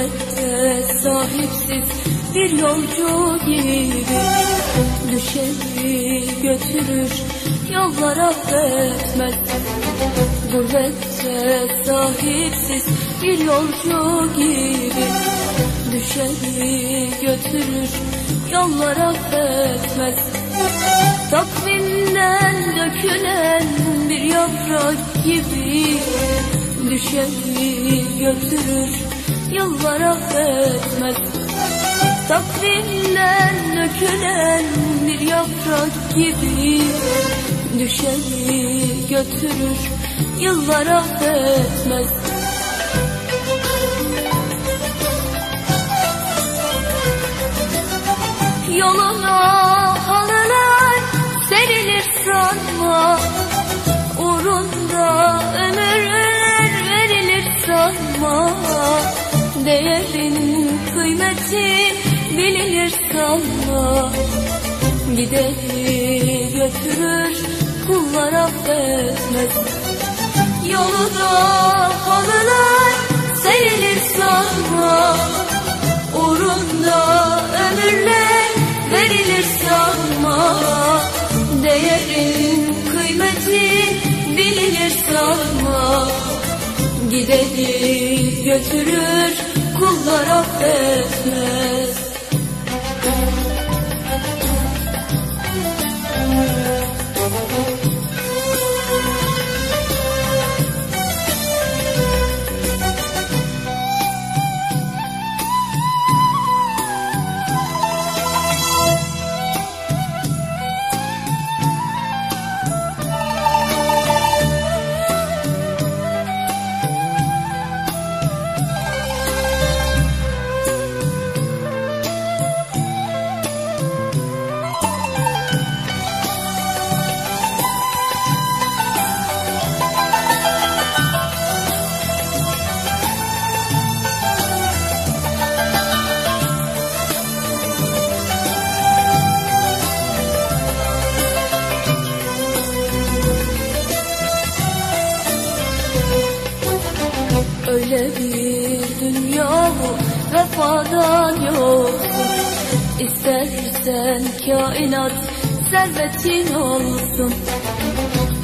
Gurbette sahipsiz bir yolcu gibi Düşeni götürür yollar affetmez Gurbette sahipsiz bir yolcu gibi Düşeni götürür yollar affetmez Takvimden dökülen bir yaprak gibi Düşeni götürür yıllar affetmez Takvimden dökülen bir yaprak gibi Düşeni götürür yıllar affetmez Yoluna Değerin kıymeti bilinir sanma. Gideri götürür kullar affetmez Yoluna halılar serilir sanma. Uğrunda ömürler verilir sanma. Değerin kıymeti bilinir sanma. Gideni götürür kullar affetmez Öyle bir dünya bu vefadan yoksun İstersen kainat servetin olsun.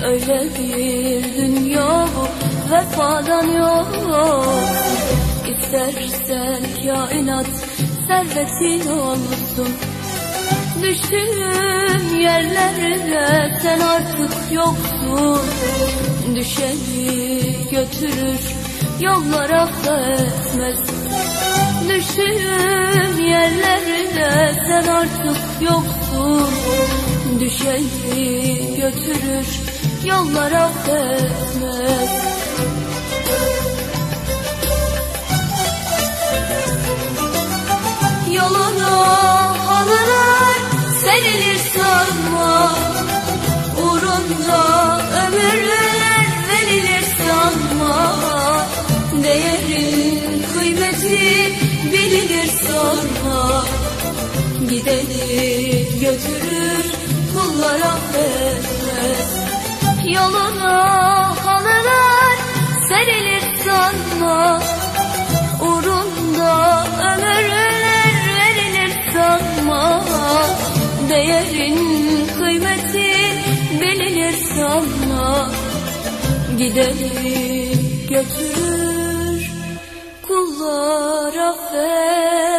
Öyle bir dünya bu vefadan yoksun İstersen kainat servetin olsun. Düştüğüm yerlerde sen artık yoksun. Düşeni götürür yollar affetmez. Düştüğüm yerlerde sen artık yoksun. Düşeni götürür yollar affetmez. Yoluna halılar serilir sanma Uğrunda Gideni götürür kullar affetmez Yoluna halılar serilir sanma. Uğrunda ömürler verilir sanma. Değerin kıymeti bilinir sanma. Gideni götürür kullar affet